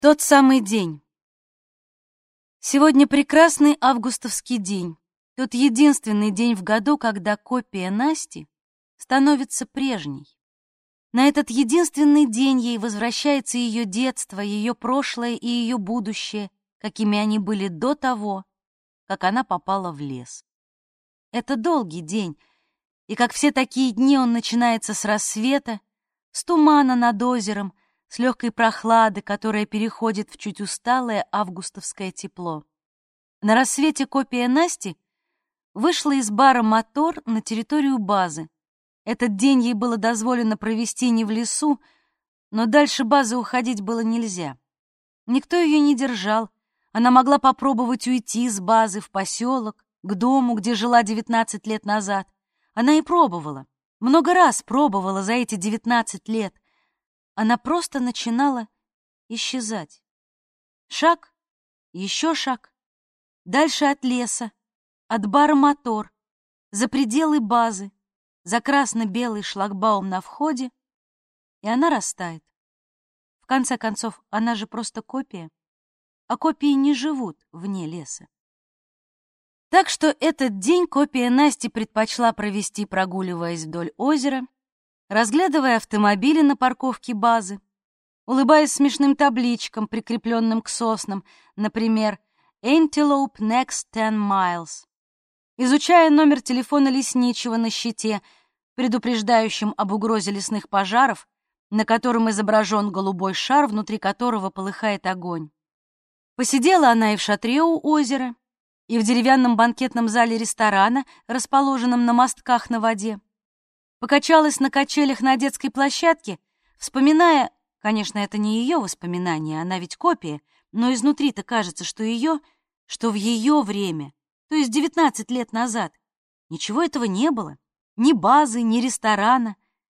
Тот самый день. Сегодня прекрасный августовский день. Тот единственный день в году, когда копия Насти становится прежней. На этот единственный день ей возвращается ее детство, ее прошлое и ее будущее, какими они были до того, как она попала в лес. Это долгий день, и как все такие дни он начинается с рассвета, с тумана над озером, с легкой прохлады, которая переходит в чуть усталое августовское тепло. На рассвете копия Насти вышла из бара «Мотор» на территорию базы. Этот день ей было дозволено провести не в лесу, но дальше базы уходить было нельзя. Никто ее не держал. Она могла попробовать уйти с базы в поселок, к дому, где жила 19 лет назад. Она и пробовала. Много раз пробовала за эти 19 лет. Она просто начинала исчезать. Шаг, еще шаг, дальше от леса, от бара мотор, за пределы базы, за красно-белый шлагбаум на входе, и она растает. В конце концов, она же просто копия, а копии не живут вне леса. Так что этот день копия Насти предпочла провести, прогуливаясь вдоль озера, разглядывая автомобили на парковке базы, улыбаясь смешным табличкам, прикрепленным к соснам, например, Antelope Next Ten Miles, изучая номер телефона лесничего на щите, предупреждающим об угрозе лесных пожаров, на котором изображен голубой шар, внутри которого полыхает огонь. Посидела она и в шатре у озера, и в деревянном банкетном зале ресторана, расположенном на мостках на воде. Покачалась на качелях на детской площадке, вспоминая, конечно, это не ее воспоминания, она ведь копия, но изнутри-то кажется, что ее, что в ее время, то есть 19 лет назад, ничего этого не было. Ни базы, ни ресторана,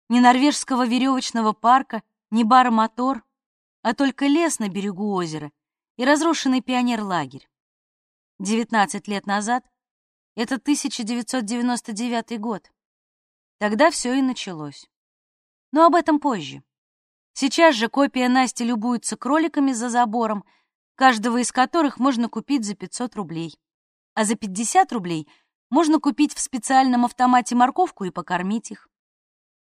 ни норвежского веревочного парка, ни бара «Мотор», а только лес на берегу озера и разрушенный пионерлагерь. 19 лет назад — это 1999 год. Тогда все и началось. Но об этом позже. Сейчас же копия Насти любуется кроликами за забором, каждого из которых можно купить за 500 рублей. А за 50 рублей можно купить в специальном автомате морковку и покормить их.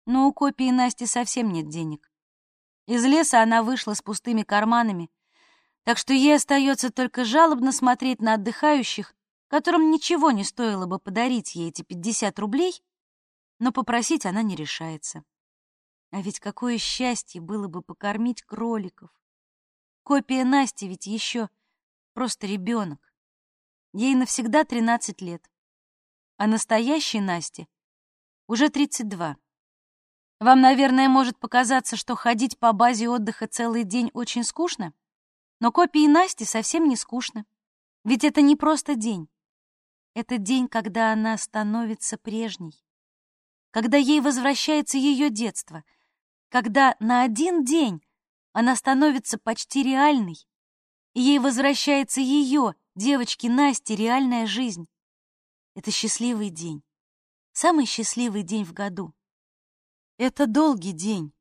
Но у копии Насти совсем нет денег. Из леса она вышла с пустыми карманами, так что ей остается только жалобно смотреть на отдыхающих, которым ничего не стоило бы подарить ей эти 50 рублей, но попросить она не решается. А ведь какое счастье было бы покормить кроликов. Копия Насти ведь еще просто ребенок. Ей навсегда 13 лет. А настоящей Насте уже 32. Вам, наверное, может показаться, что ходить по базе отдыха целый день очень скучно, но копии Насти совсем не скучно. Ведь это не просто день. Это день, когда она становится прежней. Когда ей возвращается ее детство. Когда на один день она становится почти реальной, и ей возвращается ее, девочки Насти, реальная жизнь. Это счастливый день. Самый счастливый день в году. Это долгий день.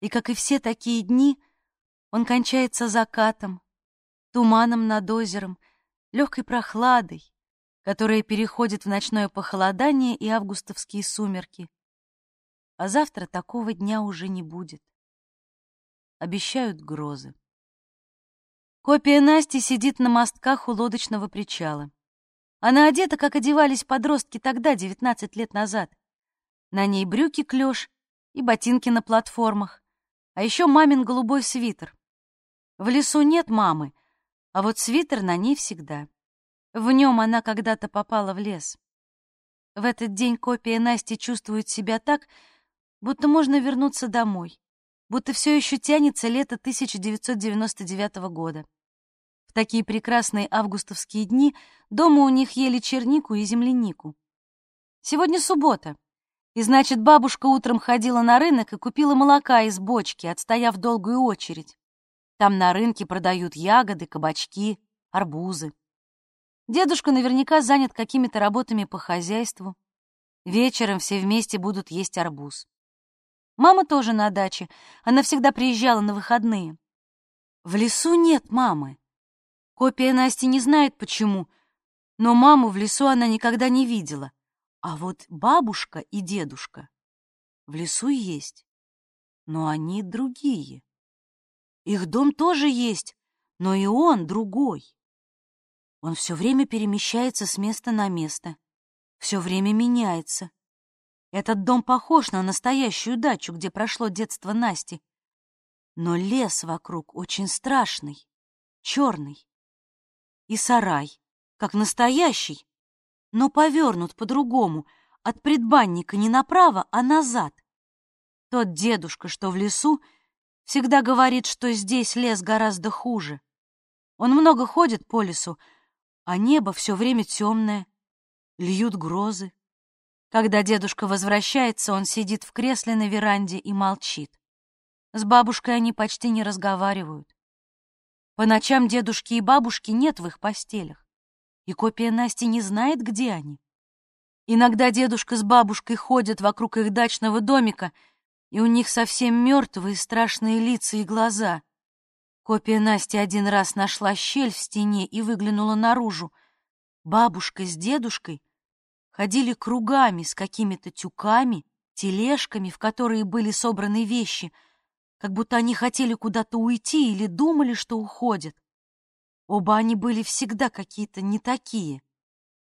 И, как и все такие дни, он кончается закатом, туманом над озером, легкой прохладой, которая переходит в ночное похолодание и августовские сумерки. А завтра такого дня уже не будет. Обещают грозы. Копия Насти сидит на мостках у лодочного причала. Она одета, как одевались подростки тогда, 19 лет назад. На ней брюки клеш и ботинки на платформах, а еще мамин голубой свитер. В лесу нет мамы, а вот свитер на ней всегда. В нем она когда-то попала в лес. В этот день копия Насти чувствует себя так, будто можно вернуться домой, будто все еще тянется лето 1999 года такие прекрасные августовские дни дома у них ели чернику и землянику. Сегодня суббота, и значит, бабушка утром ходила на рынок и купила молока из бочки, отстояв долгую очередь. Там на рынке продают ягоды, кабачки, арбузы. Дедушка наверняка занят какими-то работами по хозяйству. Вечером все вместе будут есть арбуз. Мама тоже на даче, она всегда приезжала на выходные. В лесу нет мамы. Копия Насти не знает почему, но маму в лесу она никогда не видела. А вот бабушка и дедушка в лесу есть, но они другие. Их дом тоже есть, но и он другой. Он все время перемещается с места на место, все время меняется. Этот дом похож на настоящую дачу, где прошло детство Насти. Но лес вокруг очень страшный, черный. И сарай, как настоящий, но повернут по-другому, от предбанника не направо, а назад. Тот дедушка, что в лесу, всегда говорит, что здесь лес гораздо хуже. Он много ходит по лесу, а небо все время темное, льют грозы. Когда дедушка возвращается, он сидит в кресле на веранде и молчит. С бабушкой они почти не разговаривают. По ночам дедушки и бабушки нет в их постелях, и копия Насти не знает, где они. Иногда дедушка с бабушкой ходят вокруг их дачного домика, и у них совсем мертвые страшные лица и глаза. Копия Насти один раз нашла щель в стене и выглянула наружу. Бабушка с дедушкой ходили кругами с какими-то тюками, тележками, в которые были собраны вещи, как будто они хотели куда-то уйти или думали, что уходят. Оба они были всегда какие-то не такие.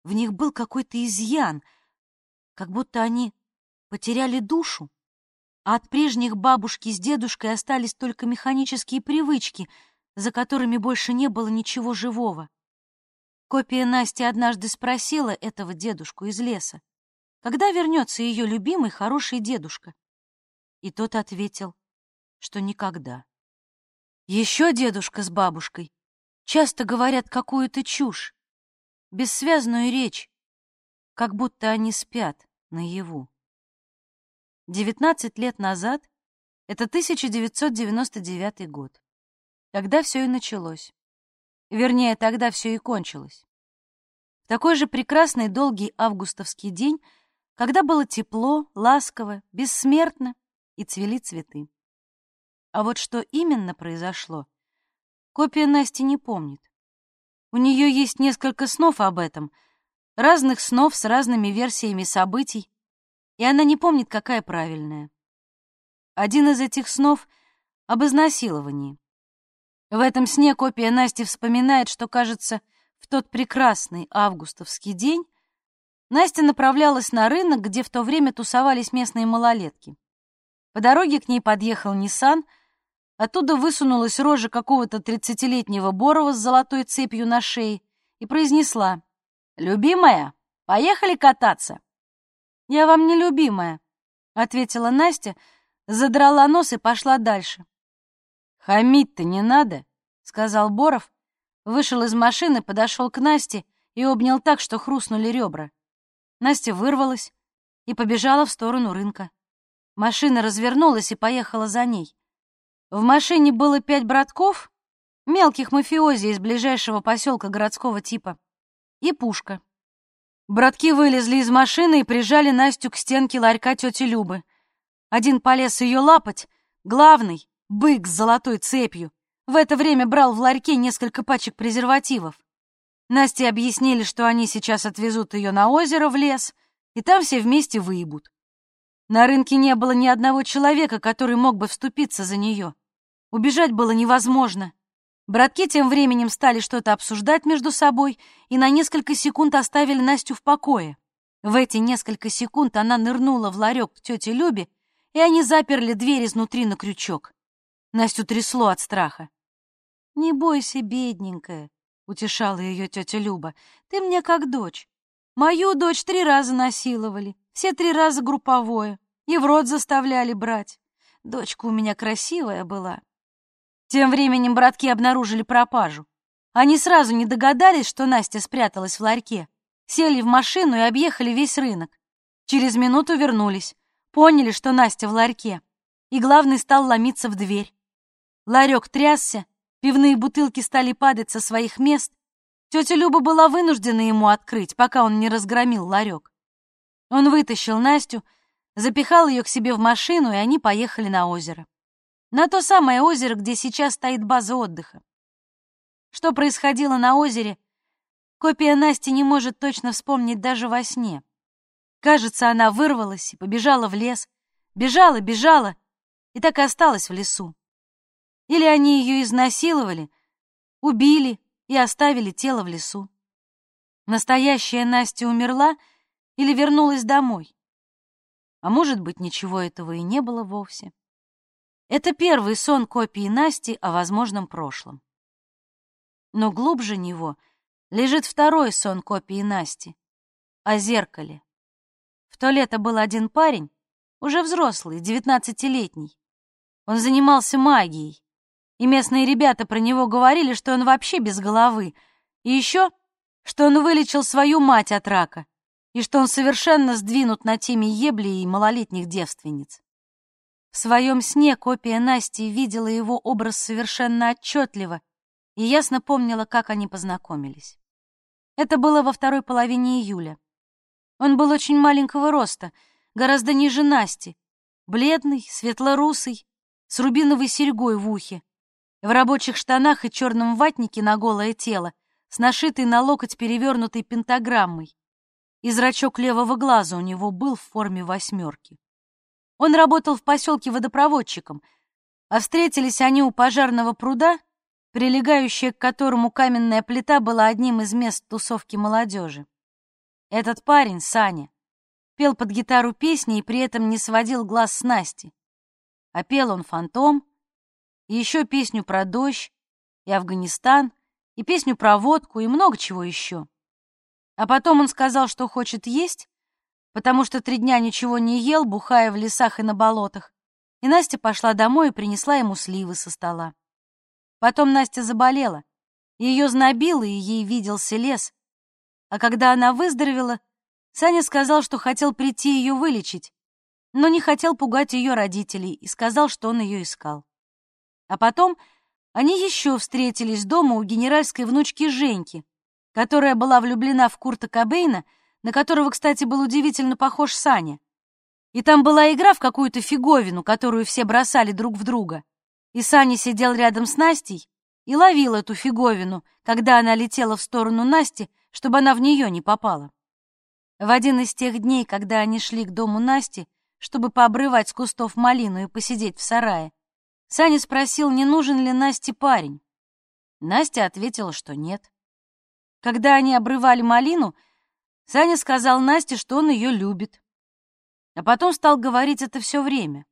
В них был какой-то изъян, как будто они потеряли душу, от прежних бабушки с дедушкой остались только механические привычки, за которыми больше не было ничего живого. Копия Насти однажды спросила этого дедушку из леса, когда вернется ее любимый хороший дедушка. И тот ответил, что никогда. Еще дедушка с бабушкой часто говорят какую-то чушь, бессвязную речь, как будто они спят наяву. 19 лет назад, это 1999 год, когда все и началось. Вернее, тогда все и кончилось. В такой же прекрасный долгий августовский день, когда было тепло, ласково, бессмертно и цвели цветы. А вот что именно произошло, копия Насти не помнит. У нее есть несколько снов об этом, разных снов с разными версиями событий, и она не помнит, какая правильная. Один из этих снов — об изнасиловании. В этом сне копия Насти вспоминает, что, кажется, в тот прекрасный августовский день Настя направлялась на рынок, где в то время тусовались местные малолетки. По дороге к ней подъехал Ниссан, оттуда высунулась рожа какого-то тридцатилетнего Борова с золотой цепью на шее и произнесла «Любимая, поехали кататься!» «Я вам не любимая», — ответила Настя, задрала нос и пошла дальше. «Хамить-то не надо», — сказал Боров, вышел из машины, подошел к Насте и обнял так, что хрустнули ребра. Настя вырвалась и побежала в сторону рынка. Машина развернулась и поехала за ней. В машине было пять братков, мелких мафиози из ближайшего поселка городского типа, и пушка. Братки вылезли из машины и прижали Настю к стенке ларька тети Любы. Один полез ее лапать, главный бык с золотой цепью, в это время брал в ларьке несколько пачек презервативов. Насте объяснили, что они сейчас отвезут ее на озеро в лес, и там все вместе выебут. На рынке не было ни одного человека, который мог бы вступиться за нее. Убежать было невозможно. Братки тем временем стали что-то обсуждать между собой и на несколько секунд оставили Настю в покое. В эти несколько секунд она нырнула в ларек к тете Любе, и они заперли дверь изнутри на крючок. Настю трясло от страха. «Не бойся, бедненькая», — утешала ее тетя Люба. «Ты мне как дочь. Мою дочь три раза насиловали, все три раза групповое, и в рот заставляли брать. Дочка у меня красивая была». Тем временем братки обнаружили пропажу. Они сразу не догадались, что Настя спряталась в ларьке. Сели в машину и объехали весь рынок. Через минуту вернулись. Поняли, что Настя в ларьке. И главный стал ломиться в дверь. Ларек трясся, пивные бутылки стали падать со своих мест. Тетя Люба была вынуждена ему открыть, пока он не разгромил ларек. Он вытащил Настю, запихал ее к себе в машину, и они поехали на озеро. На то самое озеро, где сейчас стоит база отдыха. Что происходило на озере, копия Насти не может точно вспомнить даже во сне. Кажется, она вырвалась и побежала в лес, бежала, бежала, и так и осталась в лесу. Или они ее изнасиловали, убили и оставили тело в лесу. Настоящая Настя умерла или вернулась домой. А может быть, ничего этого и не было вовсе. Это первый сон копии Насти о возможном прошлом. Но глубже него лежит второй сон копии Насти о зеркале. В то лето был один парень, уже взрослый, девятнадцатилетний. Он занимался магией, и местные ребята про него говорили, что он вообще без головы, и еще, что он вылечил свою мать от рака, и что он совершенно сдвинут на теме ебли и малолетних девственниц. В своем сне копия Насти видела его образ совершенно отчетливо и ясно помнила, как они познакомились. Это было во второй половине июля. Он был очень маленького роста, гораздо ниже Насти, бледный, светлорусый, с рубиновой серьгой в ухе, в рабочих штанах и черном ватнике на голое тело, с нашитой на локоть перевернутой пентаграммой. И зрачок левого глаза у него был в форме восьмерки. Он работал в поселке водопроводчиком, а встретились они у пожарного пруда, прилегающая к которому каменная плита была одним из мест тусовки молодежи. Этот парень, Саня, пел под гитару песни и при этом не сводил глаз с Насти. А пел он «Фантом», и еще песню про дождь, и Афганистан, и песню про водку, и много чего еще. А потом он сказал, что хочет есть, потому что три дня ничего не ел, бухая в лесах и на болотах, и Настя пошла домой и принесла ему сливы со стола. Потом Настя заболела, ее знобило, и ей виделся лес. А когда она выздоровела, Саня сказал, что хотел прийти ее вылечить, но не хотел пугать ее родителей и сказал, что он ее искал. А потом они еще встретились дома у генеральской внучки Женьки, которая была влюблена в Курта Кобейна, на которого, кстати, был удивительно похож Саня. И там была игра в какую-то фиговину, которую все бросали друг в друга. И Саня сидел рядом с Настей и ловил эту фиговину, когда она летела в сторону Насти, чтобы она в нее не попала. В один из тех дней, когда они шли к дому Насти, чтобы пообрывать с кустов малину и посидеть в сарае, Саня спросил, не нужен ли Насте парень. Настя ответила, что нет. Когда они обрывали малину, Саня сказал Насте, что он ее любит. А потом стал говорить это все время.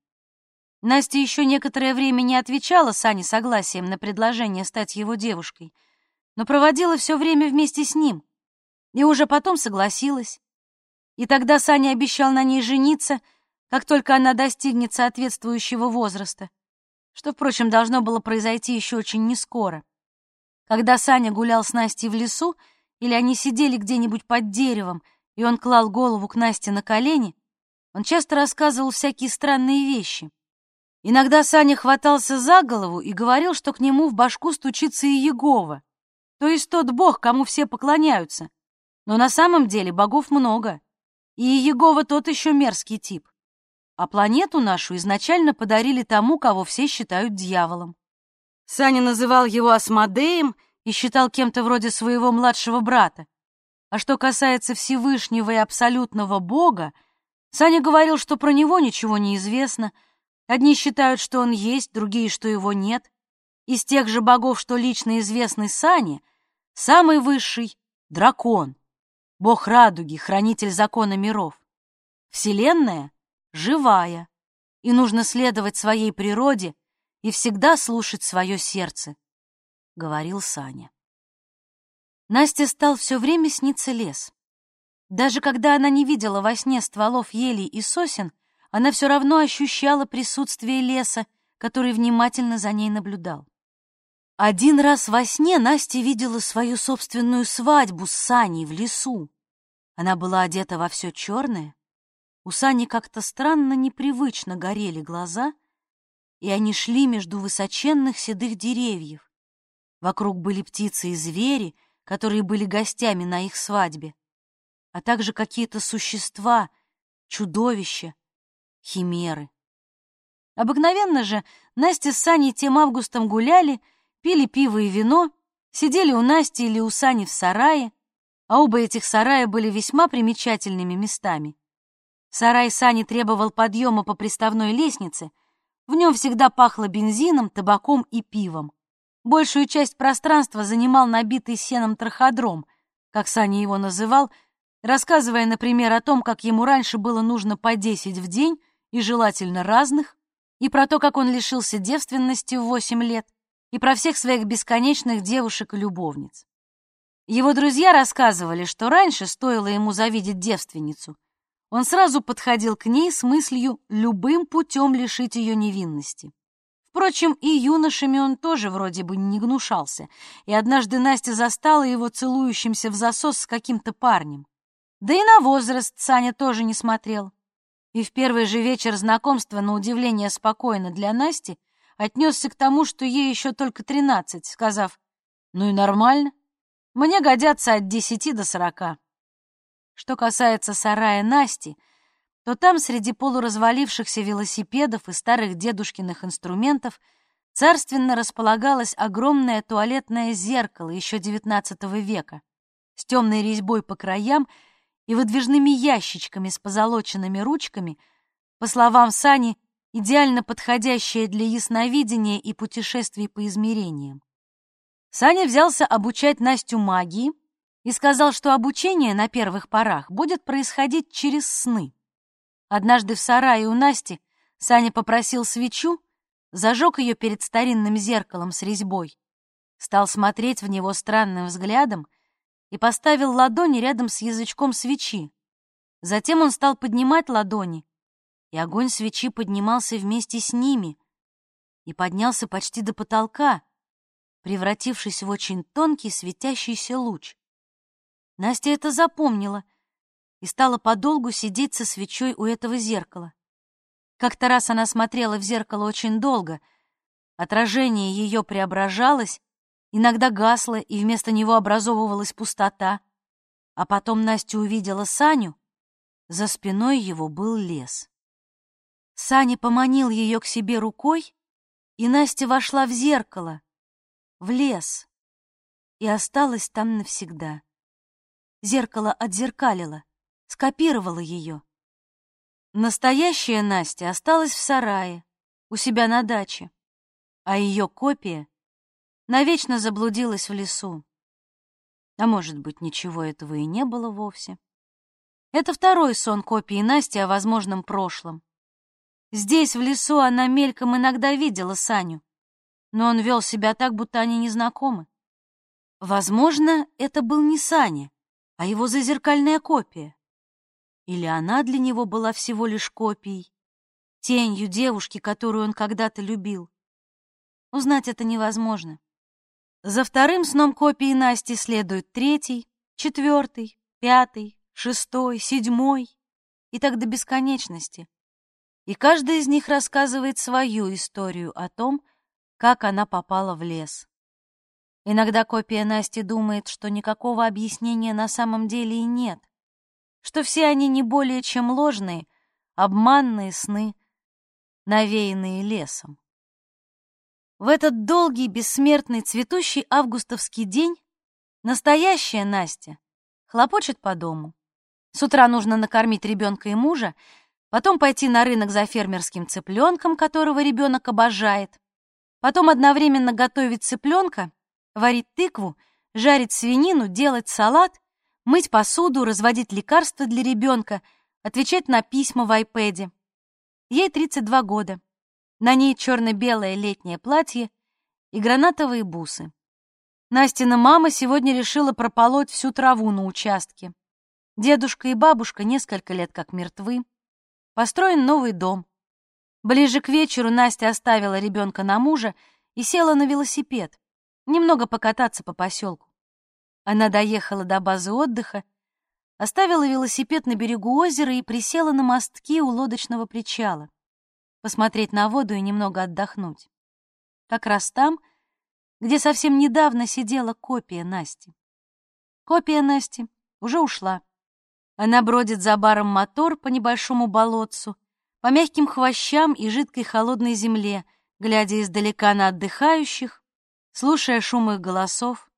Настя еще некоторое время не отвечала Сане согласием на предложение стать его девушкой, но проводила все время вместе с ним и уже потом согласилась. И тогда Саня обещал на ней жениться, как только она достигнет соответствующего возраста, что, впрочем, должно было произойти еще очень нескоро. Когда Саня гулял с Настей в лесу, или они сидели где-нибудь под деревом, и он клал голову к Насте на колени, он часто рассказывал всякие странные вещи. Иногда Саня хватался за голову и говорил, что к нему в башку стучится и Егова, то есть тот бог, кому все поклоняются. Но на самом деле богов много, и Егова тот еще мерзкий тип. А планету нашу изначально подарили тому, кого все считают дьяволом. Саня называл его Асмодеем и считал кем-то вроде своего младшего брата. А что касается Всевышнего и абсолютного Бога, Саня говорил, что про него ничего не известно. Одни считают, что он есть, другие, что его нет. Из тех же богов, что лично известны Сане, самый высший — дракон, бог радуги, хранитель закона миров. Вселенная — живая, и нужно следовать своей природе и всегда слушать свое сердце, — говорил Саня. Насте стал все время сниться лес. Даже когда она не видела во сне стволов елей и сосен, она все равно ощущала присутствие леса, который внимательно за ней наблюдал. Один раз во сне Настя видела свою собственную свадьбу с Саней в лесу. Она была одета во все черное. У Сани как-то странно непривычно горели глаза, и они шли между высоченных седых деревьев. Вокруг были птицы и звери, которые были гостями на их свадьбе, а также какие-то существа, чудовища, химеры. Обыкновенно же Настя с Саней тем августом гуляли, пили пиво и вино, сидели у Насти или у Сани в сарае, а оба этих сарая были весьма примечательными местами. Сарай Сани требовал подъема по приставной лестнице, в нем всегда пахло бензином, табаком и пивом. Большую часть пространства занимал набитый сеном траходром, как Саня его называл, рассказывая, например, о том, как ему раньше было нужно по десять в день, и желательно разных, и про то, как он лишился девственности в восемь лет, и про всех своих бесконечных девушек и любовниц. Его друзья рассказывали, что раньше стоило ему завидеть девственницу, он сразу подходил к ней с мыслью любым путем лишить ее невинности. Впрочем, и юношами он тоже вроде бы не гнушался, и однажды Настя застала его целующимся в засос с каким-то парнем. Да и на возраст Саня тоже не смотрел. И в первый же вечер знакомства, на удивление спокойно для Насти, отнесся к тому, что ей еще только тринадцать, сказав, «Ну и нормально, мне годятся от десяти до сорока». Что касается сарая Насти — то там среди полуразвалившихся велосипедов и старых дедушкиных инструментов царственно располагалось огромное туалетное зеркало еще XIX века с темной резьбой по краям и выдвижными ящичками с позолоченными ручками, по словам Сани, идеально подходящее для ясновидения и путешествий по измерениям. Саня взялся обучать Настю магии и сказал, что обучение на первых порах будет происходить через сны. Однажды в сарае у Насти Саня попросил свечу, зажег ее перед старинным зеркалом с резьбой, стал смотреть в него странным взглядом и поставил ладони рядом с язычком свечи. Затем он стал поднимать ладони, и огонь свечи поднимался вместе с ними и поднялся почти до потолка, превратившись в очень тонкий светящийся луч. Настя это запомнила — и стала подолгу сидеть со свечой у этого зеркала. Как-то раз она смотрела в зеркало очень долго. Отражение ее преображалось, иногда гасло, и вместо него образовывалась пустота. А потом Настя увидела Саню. За спиной его был лес. Саня поманил ее к себе рукой, и Настя вошла в зеркало, в лес, и осталась там навсегда. Зеркало отзеркалило скопировала ее. Настоящая Настя осталась в сарае, у себя на даче, а ее копия навечно заблудилась в лесу. А может быть, ничего этого и не было вовсе. Это второй сон копии Насти о возможном прошлом. Здесь, в лесу, она мельком иногда видела Саню, но он вел себя так, будто они не знакомы. Возможно, это был не Саня, а его зазеркальная копия. Или она для него была всего лишь копией, тенью девушки, которую он когда-то любил? Узнать это невозможно. За вторым сном копии Насти следует третий, четвертый, пятый, шестой, седьмой и так до бесконечности. И каждый из них рассказывает свою историю о том, как она попала в лес. Иногда копия Насти думает, что никакого объяснения на самом деле и нет что все они не более чем ложные, обманные сны, навеянные лесом. В этот долгий, бессмертный, цветущий августовский день настоящая Настя хлопочет по дому. С утра нужно накормить ребенка и мужа, потом пойти на рынок за фермерским цыпленком, которого ребенок обожает, потом одновременно готовить цыпленка, варить тыкву, жарить свинину, делать салат мыть посуду, разводить лекарства для ребенка, отвечать на письма в айпэде. Ей 32 года. На ней черно-белое летнее платье и гранатовые бусы. Настина мама сегодня решила прополоть всю траву на участке. Дедушка и бабушка несколько лет как мертвы. Построен новый дом. Ближе к вечеру Настя оставила ребенка на мужа и села на велосипед, немного покататься по поселку. Она доехала до базы отдыха, оставила велосипед на берегу озера и присела на мостки у лодочного причала, посмотреть на воду и немного отдохнуть. Как раз там, где совсем недавно сидела копия Насти. Копия Насти уже ушла. Она бродит за баром мотор по небольшому болотцу, по мягким хвощам и жидкой холодной земле, глядя издалека на отдыхающих, слушая шум их голосов,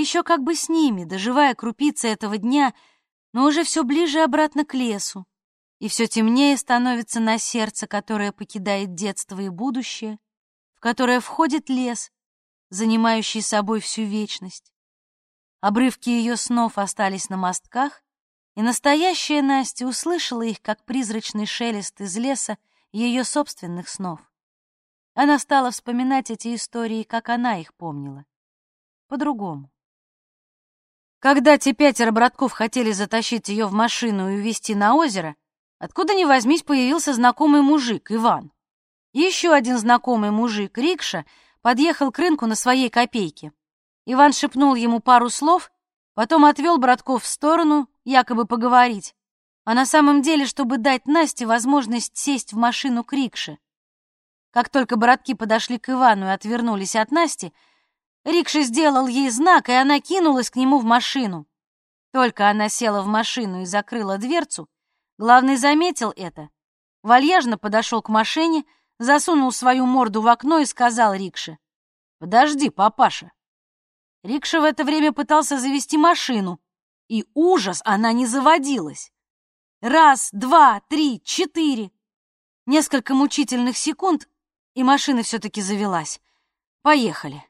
еще как бы с ними, доживая крупицы этого дня, но уже все ближе обратно к лесу, и все темнее становится на сердце, которое покидает детство и будущее, в которое входит лес, занимающий собой всю вечность. Обрывки ее снов остались на мостках, и настоящая Настя услышала их, как призрачный шелест из леса ее собственных снов. Она стала вспоминать эти истории, как она их помнила. По-другому. Когда те пятеро братков хотели затащить ее в машину и увезти на озеро, откуда ни возьмись появился знакомый мужик, Иван. Еще один знакомый мужик, Рикша, подъехал к рынку на своей копейке. Иван шепнул ему пару слов, потом отвел братков в сторону, якобы поговорить, а на самом деле, чтобы дать Насте возможность сесть в машину к Рикше. Как только братки подошли к Ивану и отвернулись от Насти, Рикша сделал ей знак, и она кинулась к нему в машину. Только она села в машину и закрыла дверцу, главный заметил это, вальяжно подошел к машине, засунул свою морду в окно и сказал Рикше, «Подожди, папаша». Рикша в это время пытался завести машину, и ужас, она не заводилась. Раз, два, три, четыре. Несколько мучительных секунд, и машина все-таки завелась. Поехали.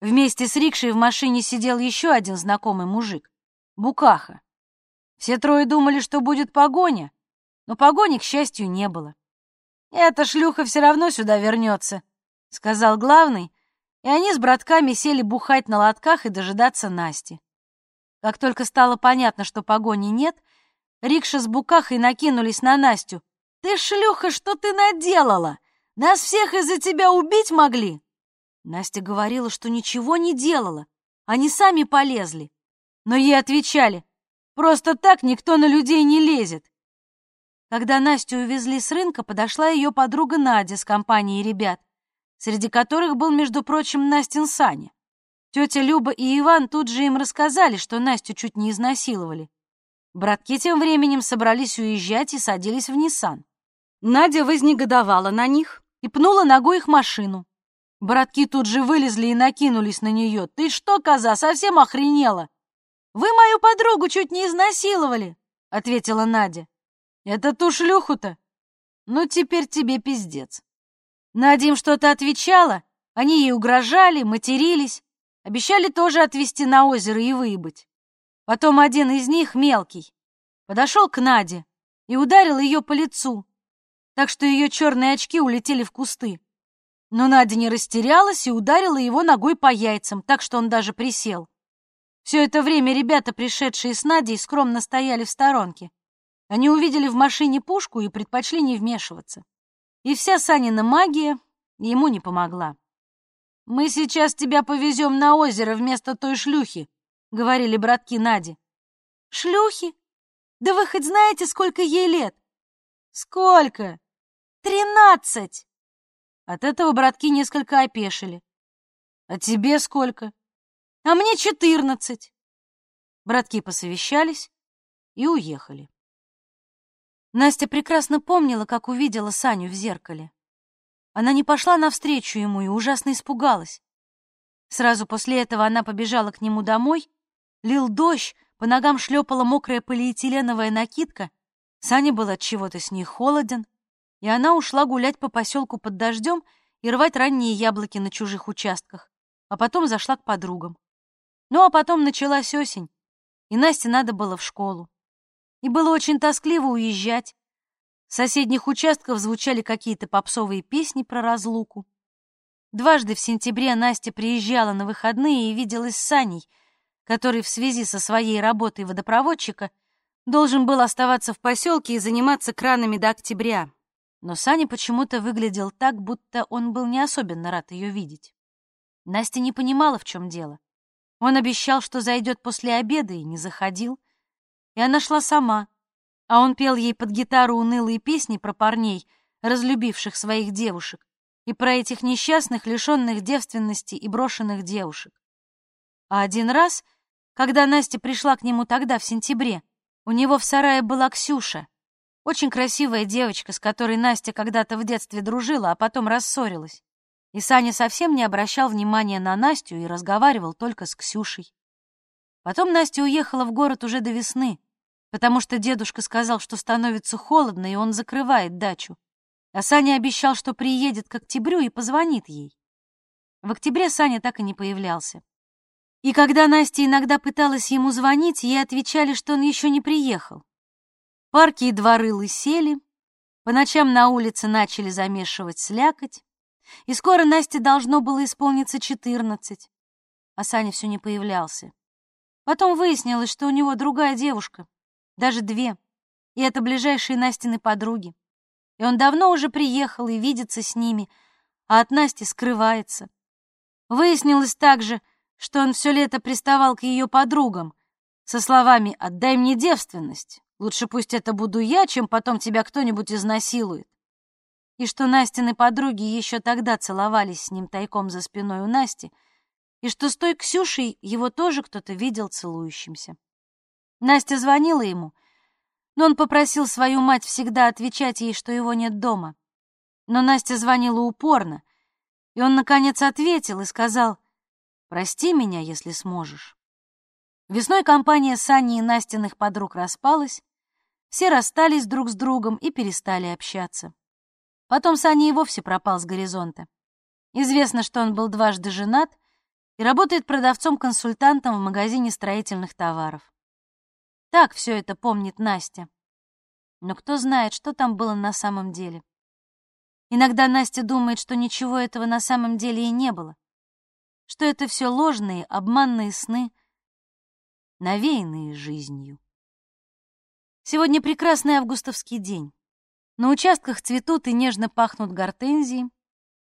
Вместе с Рикшей в машине сидел еще один знакомый мужик — Букаха. Все трое думали, что будет погоня, но погони, к счастью, не было. «Эта шлюха все равно сюда вернется», — сказал главный, и они с братками сели бухать на лотках и дожидаться Насти. Как только стало понятно, что погони нет, Рикша с Букахой накинулись на Настю. «Ты, шлюха, что ты наделала? Нас всех из-за тебя убить могли!» Настя говорила, что ничего не делала, они сами полезли. Но ей отвечали, просто так никто на людей не лезет. Когда Настю увезли с рынка, подошла ее подруга Надя с компанией ребят, среди которых был, между прочим, Настин Саня. Тетя Люба и Иван тут же им рассказали, что Настю чуть не изнасиловали. Братки тем временем собрались уезжать и садились в Ниссан. Надя вознегодовала на них и пнула ногой их машину. Братки тут же вылезли и накинулись на нее. «Ты что, коза, совсем охренела?» «Вы мою подругу чуть не изнасиловали», — ответила Надя. Это ту шлюху-то? Ну, теперь тебе пиздец. Надя им что-то отвечала, они ей угрожали, матерились, обещали тоже отвезти на озеро и выебать. Потом один из них, мелкий, подошел к Наде и ударил ее по лицу, так что ее черные очки улетели в кусты. Но Надя не растерялась и ударила его ногой по яйцам, так что он даже присел. Все это время ребята, пришедшие с Надей, скромно стояли в сторонке. Они увидели в машине пушку и предпочли не вмешиваться. И вся Санина магия ему не помогла. «Мы сейчас тебя повезем на озеро вместо той шлюхи», — говорили братки Нади. «Шлюхи? Да вы хоть знаете, сколько ей лет?» «Сколько?» «Тринадцать!» От этого братки несколько опешили. «А тебе сколько?» «А мне четырнадцать!» Братки посовещались и уехали. Настя прекрасно помнила, как увидела Саню в зеркале. Она не пошла навстречу ему и ужасно испугалась. Сразу после этого она побежала к нему домой. Лил дождь, по ногам шлепала мокрая полиэтиленовая накидка. Саня был от чего-то с ней холоден, и она ушла гулять по поселку под дождем и рвать ранние яблоки на чужих участках, а потом зашла к подругам. Ну а потом началась осень, и Насте надо было в школу и было очень тоскливо уезжать. С соседних участков звучали какие-то попсовые песни про разлуку. Дважды в сентябре Настя приезжала на выходные и виделась с Саней, который в связи со своей работой водопроводчика должен был оставаться в поселке и заниматься кранами до октября. Но Саня почему-то выглядел так, будто он был не особенно рад ее видеть. Настя не понимала, в чем дело. Он обещал, что зайдет после обеда, и не заходил и она шла сама, а он пел ей под гитару унылые песни про парней, разлюбивших своих девушек, и про этих несчастных, лишенных девственности и брошенных девушек. А один раз, когда Настя пришла к нему тогда, в сентябре, у него в сарае была Ксюша, Очень красивая девочка, с которой Настя когда-то в детстве дружила, а потом рассорилась. И Саня совсем не обращал внимания на Настю и разговаривал только с Ксюшей. Потом Настя уехала в город уже до весны, потому что дедушка сказал, что становится холодно, и он закрывает дачу. А Саня обещал, что приедет к октябрю и позвонит ей. В октябре Саня так и не появлялся. И когда Настя иногда пыталась ему звонить, ей отвечали, что он еще не приехал. Парки и дворы лысели, по ночам на улице начали замешивать слякоть, и скоро Насте должно было исполниться четырнадцать, а Саня все не появлялся. Потом выяснилось, что у него другая девушка, даже две, и это ближайшие Настины подруги. И он давно уже приехал и видится с ними, а от Насти скрывается. Выяснилось также, что он все лето приставал к ее подругам со словами «отдай мне девственность, лучше пусть это буду я, чем потом тебя кто-нибудь изнасилует». И что Настины подруги еще тогда целовались с ним тайком за спиной у Насти — и что с той Ксюшей его тоже кто-то видел целующимся. Настя звонила ему, но он попросил свою мать всегда отвечать ей, что его нет дома. Но Настя звонила упорно, и он, наконец, ответил и сказал, «Прости меня, если сможешь». Весной компания Сани и Настиных подруг распалась, все расстались друг с другом и перестали общаться. Потом Саня и вовсе пропал с горизонта. Известно, что он был дважды женат — и работает продавцом-консультантом в магазине строительных товаров. Так все это помнит Настя. Но кто знает, что там было на самом деле. Иногда Настя думает, что ничего этого на самом деле и не было, что это все ложные, обманные сны, навеянные жизнью. Сегодня прекрасный августовский день. На участках цветут и нежно пахнут гортензии,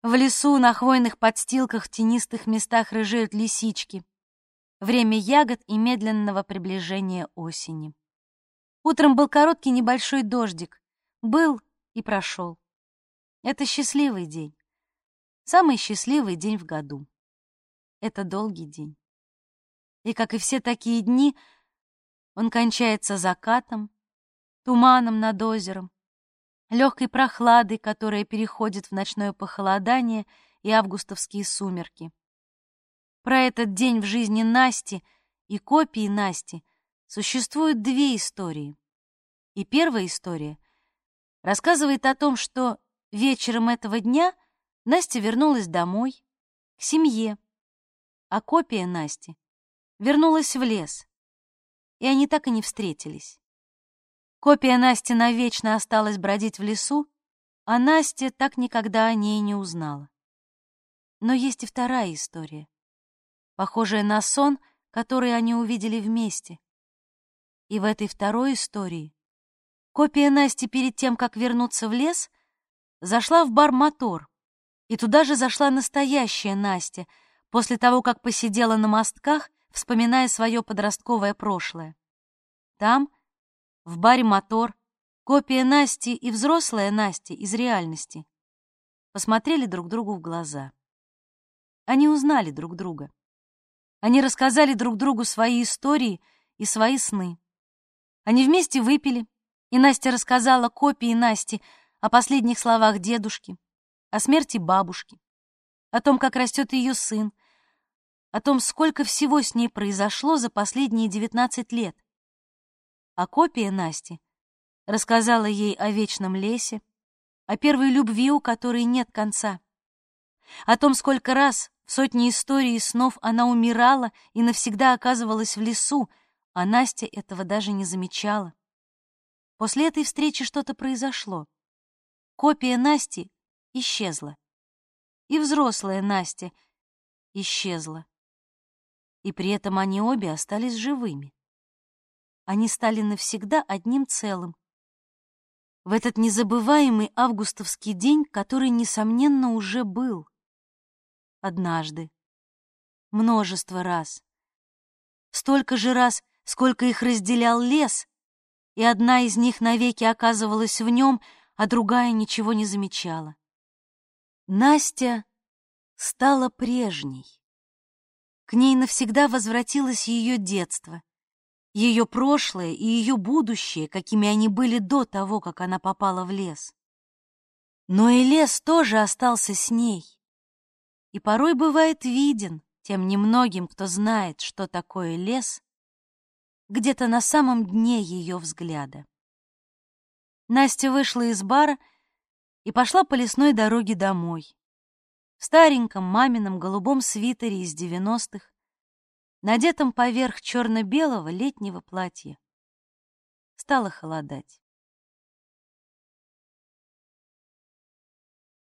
в лесу на хвойных подстилках в тенистых местах рыжеют лисички. Время ягод и медленного приближения осени. Утром был короткий небольшой дождик. Был и прошел. Это счастливый день. Самый счастливый день в году. Это долгий день. И, как и все такие дни, он кончается закатом, туманом над озером, легкой прохладой, которая переходит в ночное похолодание и августовские сумерки. Про этот день в жизни Насти и копии Насти существуют две истории. И первая история рассказывает о том, что вечером этого дня Настя вернулась домой, к семье, а копия Насти вернулась в лес, и они так и не встретились. Копия Насти навечно осталась бродить в лесу, а Настя так никогда о ней не узнала. Но есть и вторая история, похожая на сон, который они увидели вместе. И в этой второй истории копия Насти перед тем, как вернуться в лес, зашла в бар «Мотор», и туда же зашла настоящая Настя, после того, как посидела на мостках, вспоминая свое подростковое прошлое. Там — в баре «Мотор» копия Насти и взрослая Настя из реальности посмотрели друг другу в глаза. Они узнали друг друга. Они рассказали друг другу свои истории и свои сны. Они вместе выпили, и Настя рассказала копии Насти о последних словах дедушки, о смерти бабушки, о том, как растет ее сын, о том, сколько всего с ней произошло за последние девятнадцать лет — а копия Насти рассказала ей о вечном лесе, о первой любви, у которой нет конца, о том, сколько раз в сотни историй и снов она умирала и навсегда оказывалась в лесу, а Настя этого даже не замечала. После этой встречи что-то произошло. Копия Насти исчезла. И взрослая Настя исчезла. И при этом они обе остались живыми они стали навсегда одним целым. В этот незабываемый августовский день, который, несомненно, уже был. Однажды. Множество раз. Столько же раз, сколько их разделял лес, и одна из них навеки оказывалась в нем, а другая ничего не замечала. Настя стала прежней. К ней навсегда возвратилось ее детство — ее прошлое и ее будущее, какими они были до того, как она попала в лес. Но и лес тоже остался с ней. И порой бывает виден тем немногим, кто знает, что такое лес, где-то на самом дне ее взгляда. Настя вышла из бара и пошла по лесной дороге домой. В стареньком мамином голубом свитере из девяностых, надетом поверх черно-белого летнего платья. Стало холодать.